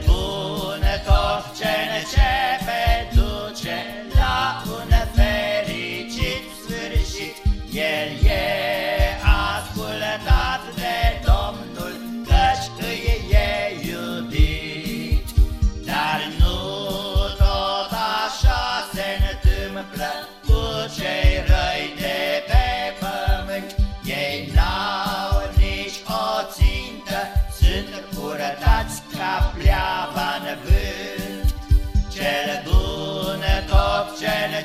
Oh. bull.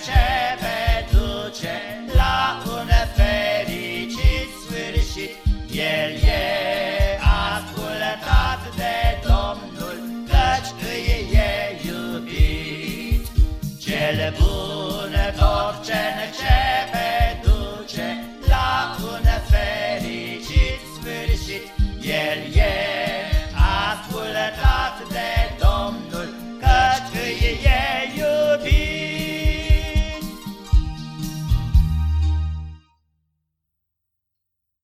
ce me duce la un fericit sfârșit. El e ascultat de Domnul, căci îi e iubit. Cel bun tot ce începe duce la un fericit sfârșit. El e